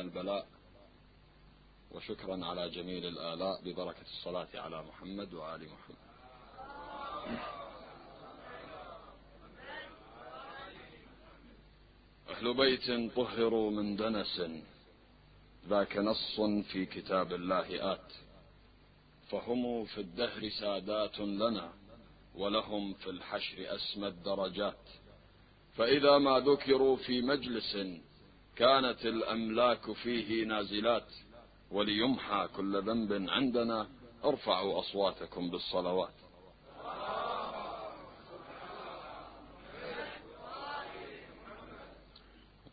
البلاء وشكرا على جميل الآلاء ببركة الصلاة على محمد وآل محمد. أهل بيت طهروا من دنس ذاك نص في كتاب الله آت. فهم في الدهر سادات لنا ولهم في الحشر أسمى الدرجات. فإذا ما ذكروا في مجلس كانت الأملاك فيه نازلات وليمحى كل ذنب عندنا ارفعوا أصواتكم بالصلوات.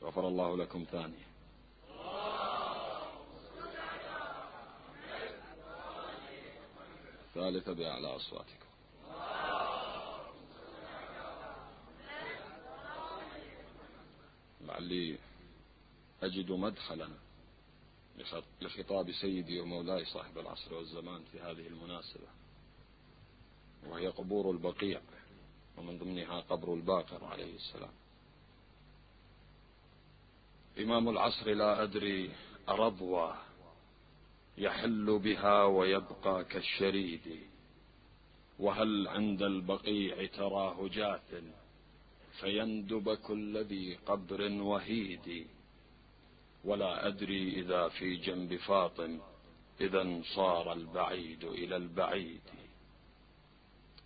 غفر الله لكم ثانية ثالثة بأعلى أصواتكم. لعلي أجد مدخلا لخطاب سيدي ومولاي صاحب العصر والزمان في هذه المناسبة وهي قبور البقيع ومن ضمنها قبر الباقر عليه السلام. إمام العصر لا أدري أرضوى يحل بها ويبقى كالشريد وهل عند البقيع تراه جاث فيندب كل ذي قبر وهيد. ولا أدري إذا في جنب فاطم إذا صار البعيد إلى البعيد.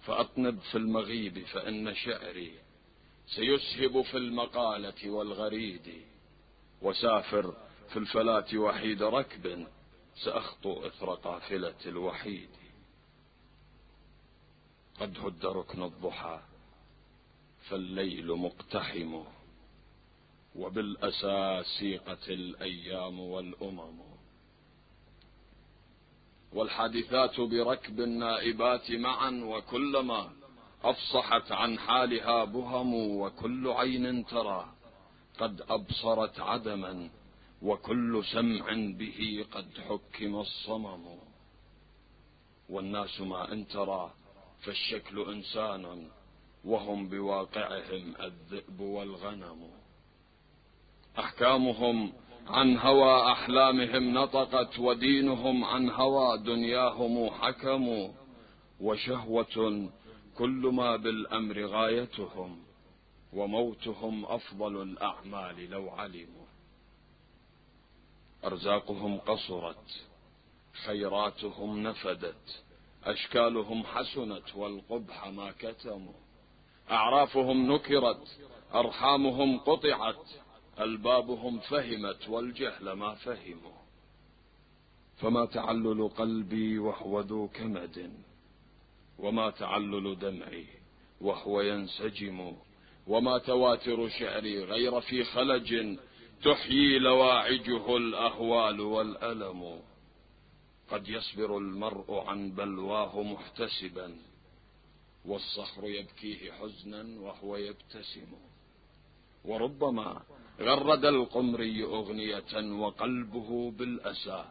فأطنب في المغيب فإن شعري سيسهب في المقالة والغريد. وسافر في الفلاة وحيد ركب سأخطو إثر قافلة الوحيد. قد هد ركن الضحى فالليل مقتحم. وبالأسى سيقت الأيام والأمم. والحادثات بركب النائبات معا وكلما أفصحت عن حالها بهم وكل عين ترى قد أبصرت عدما وكل سمع به قد حكم الصمم. والناس ما إن ترى فالشكل إنسان وهم بواقعهم الذئب والغنم. أحكامهم عن هوى أحلامهم نطقت ودينهم عن هوى دنياهم حكموا وشهوة كل ما بالأمر غايتهم وموتهم أفضل الأعمال لو علموا. أرزاقهم قصرت خيراتهم نفدت أشكالهم حسنت والقبح ما كتموا. أعرافهم نكرت أرحامهم قطعت البابهم فهمت والجهل ما فهموا. فما تعلل قلبي وهو ذو كمد وما تعلل دمعي وهو ينسجم وما تواتر شعري غير في خلج تحيي لواعجه الأهوال والألم. قد يصبر المرء عن بلواه محتسبا والصخر يبكيه حزنا وهو يبتسم. وربما غرد القمري أغنية وقلبه بالأسى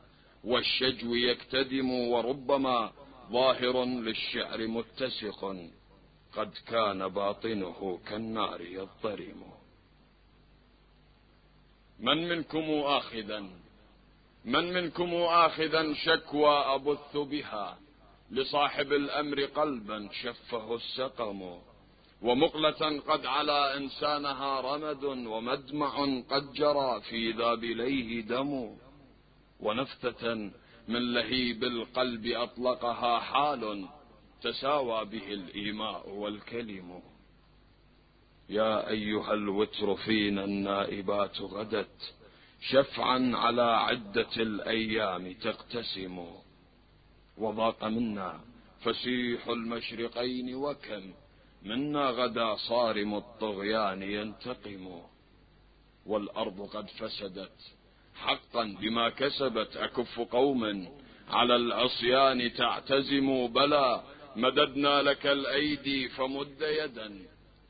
والشجو يكتدم وربما ظاهر للشعر متسق قد كان باطنه كالنار يضطرم. من منكم آخذا؟ من منكم آخذا شكوى أبث بها؟ لصاحب الأمر قلبا شفه السقم. ومقلة قد على إنسانها رمد ومدمع قد جرى في ذابليه دم. ونفثة من لهيب القلب أطلقها حال تساوى به الإيماء والكلم. يا أيها الوتر فينا النائبات غدت شفعا على عدة الأيام تقتسم. وضاق منا فسيح المشرقين وكم منا غدا صارم الطغيان ينتقم والأرض قد فسدت. حقا بما كسبت أكف قوم على العصيان تعتزم. بلى مددنا لك الأيدي فمد يدا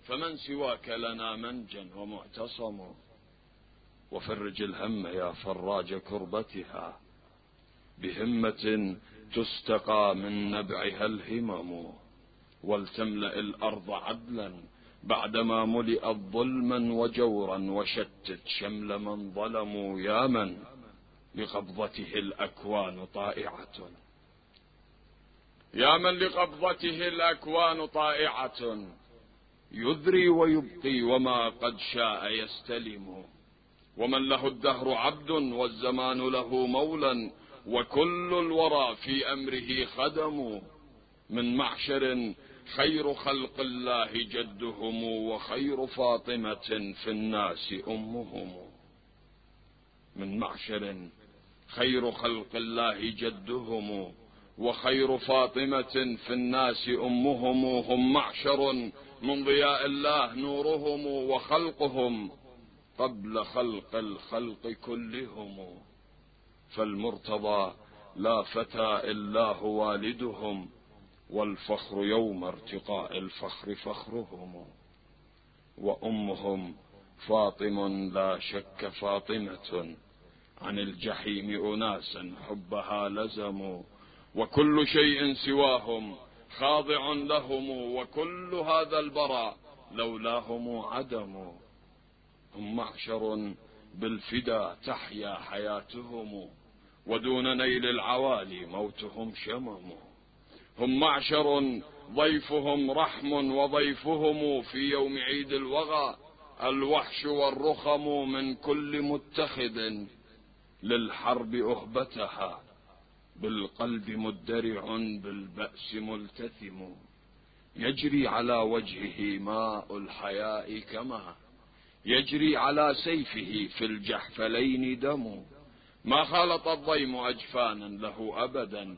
فمن سواك لنا منجا ومعتصم. وفرج الهم يا فراج كربتها بهمة تستقى من نبعها الهمم. ولتملأ الأرض عدلا بعدما ملئت ظلما وجورا وشتت شمل من ظلموا يا من لقبضته الأكوان طائعة. يا من لقبضته الأكوان طائعة. يذري ويبقي وما قد شاء يستلم. ومن له الدهر عبد والزمان له مولا وكل الورى في أمره خدم. من معشر خير خلق الله جدهم وخير فاطمة في الناس أمهم. من معشر خير خلق الله جدهم وخير فاطمة في الناس أمهم هم معشر من ضياء الله نورهم وخلقهم قبل خلق الخلق كلهم. فالمرتضى لا فتى إلا هو والدهم. والفخر يوم ارتقاء الفخر فخرهم وأمهم فاطم لا شك فاطمة عن الجحيم أناسا حبها لزموا وكل شيء سواهم خاضع لهم وكل هذا البراء لولاهم عدم. هم معشر بالفدا تحيا حياتهم ودون نيل العوالي موتهم شمم. هم معشر ضيفهم رحم وضيفهم في يوم عيد الوغى الوحش والرخم من كل متخذ للحرب أهبتها بالقلب مدرع بالبأس ملتثم يجري على وجهه ماء الحياء كما يجري على سيفه في الجحفلين دم. ما خالط الضيم أجفانا له أبدا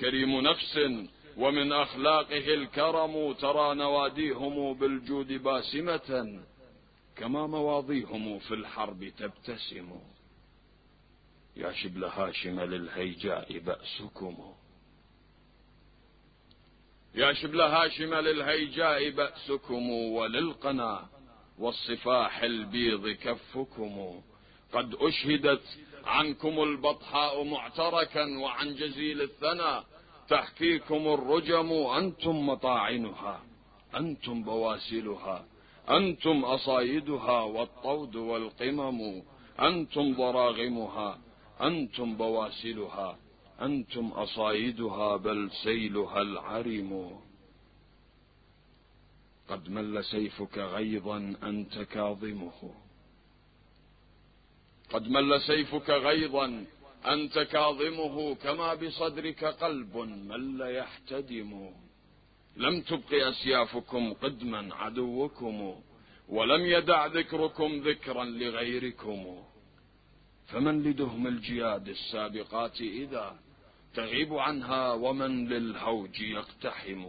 كريم نفس ومن أخلاقه الكرم ترى نواديهم بالجود باسمة كما مواضيهم في الحرب تبتسم. يا شبل هاشم للهيجاء بأسكم. يا شبل هاشم للهيجاء بأسكم وللقنا والصفاح البيض كفكم. قد أشهدت عنكم البطحاء معتركا وعن جزيل الثنى تحكيكم الرجم أنتم مطاعنها أنتم بواسلها أنتم أصايدها والطود والقمم أنتم ضراغمها أنتم بواسلها أنتم أصايدها بل سيلها العرم. قد مل سيفك غيظا أنت كاظمه. قد مل سيفك غيظا أنت كاظمه كما بصدرك قلب مل يحتدم. لم تبق أسيافكم قدما عدوكم ولم يدع ذكركم ذكرا لغيركم. فمن لدهم الجياد السابقات إذا تغيب عنها ومن للهوج يقتحم.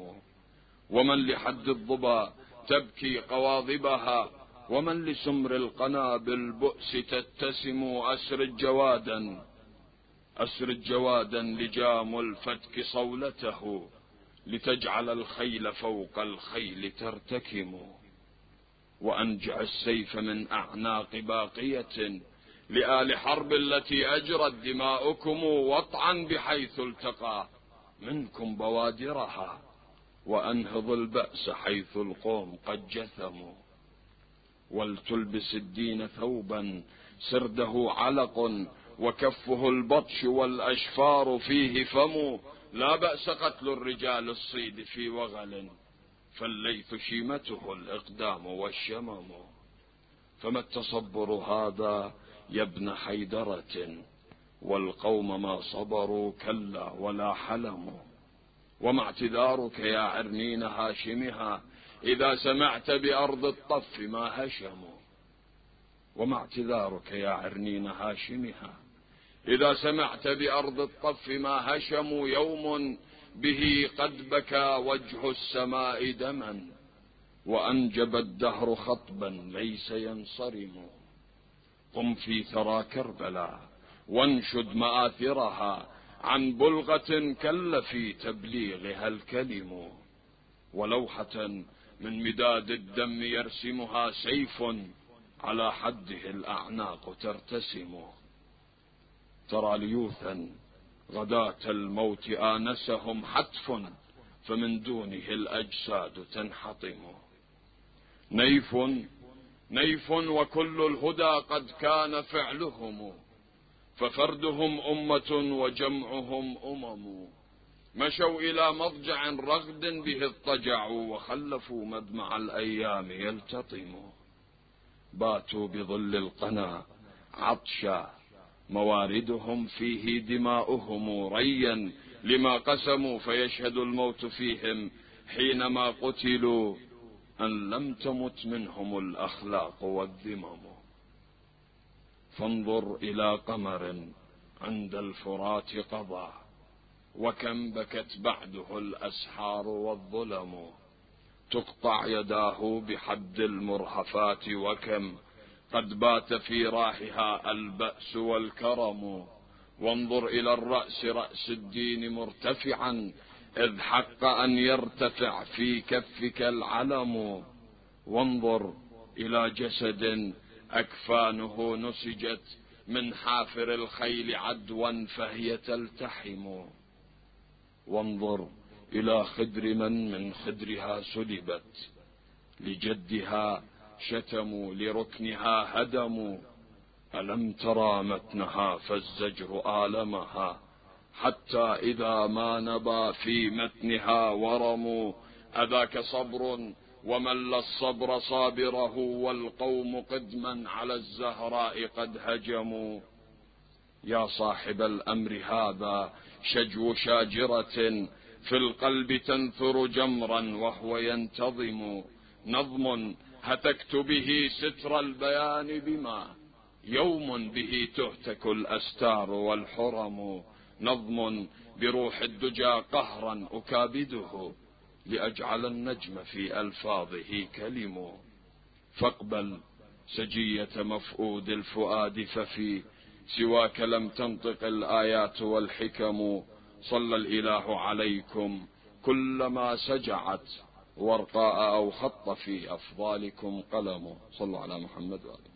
ومن لحد الضبا تبكي قواضبها ومن لسمر القنا بالبؤس تتسم أسرج جوادا أسرج جوادا لجام الفتك صولته لتجعل الخيل فوق الخيل ترتكم. وأنجع السيف من أعناق باقية لآل حرب التي أجرت دماؤكم وطعا بحيث التقى منكم بوادرها. وأنهض البأس حيث القوم قد جثموا. ولتلبس الدين ثوبا سرده علق وكفه البطش والأشفار فيه فم لا بأس قتل الرجال الصيد في وغل فالليث شيمته الإقدام والشمم. فما التصبر هذا يا ابن حيدرة؟ والقوم ما صبروا كلا ولا حلموا وما اعتذارك يا عرنين هاشمها؟ إذا سمعت بأرض الطف ما هشموا وما اعتذارك يا عرنين هاشمها؟ إذا سمعت بأرض الطف ما هشموا يوم به قد بكى وجه السماء دما وأنجب الدهر خطبا ليس ينصرم. قم في ثرى كربلاء وانشد مآثرها عن بلغة كل في تبليغها الكلم. ولوحة من مداد الدم يرسمها سيف على حده الأعناق ترتسم. ترى ليوثا غداة الموت آنسهم حتف فمن دونه الأجساد تنحطم. نيف نيف وكل الهدى قد كان فعلهم ففردهم أمة وجمعهم أمم. مشوا إلى مضجع رغد به اضطجعوا وخلفوا مدمع الأيام يلتطم. باتوا بظل القنا عطشا مواردهم فيه دماؤهم ريا لما قسموا فيشهد الموت فيهم حينما قتلوا أن لم تمت منهم الأخلاق والذمم فانظر إلى قمر عند الفرات قضى وكم بكت بعده الأسحار والظلم. تقطع يداه بحد المرهفات وكم قد بات في راحها البأس والكرم. وانظر إلى الرأس رأس الدين مرتفعا إذ حق أن يرتفع في كفك العلم. وانظر إلى جسد أكفانه نسجت من حافر الخيل عدوا فهي تلتحم. وانظر إلى خدر من من خدرها سلبت لجدها شتموا لركنها هدموا ألم ترى متنها فالزجر آلمها. حتى إذا ما نبى في متنها ورم. أذاك صبر ومل الصبر صابره والقوم قدما على الزهراء قد هجموا. يا صاحب الأمر هذا شجو شاجرة في القلب تنثر جمرا وهو ينتظم. نظم هتكت به ستر البيان بما يوم به تهتك الأستار والحرم نظم بروح الدجى قهرا أكابده لأجعل النجم في ألفاظه كلم. فاقبل سجية مفؤود الفؤاد ففي سواك لم تنطق الآيات والحكم. صلى الإله عليكم كلما سجعت ورقاء أو خط في أفضالكم قلم. صلوا على محمد وآله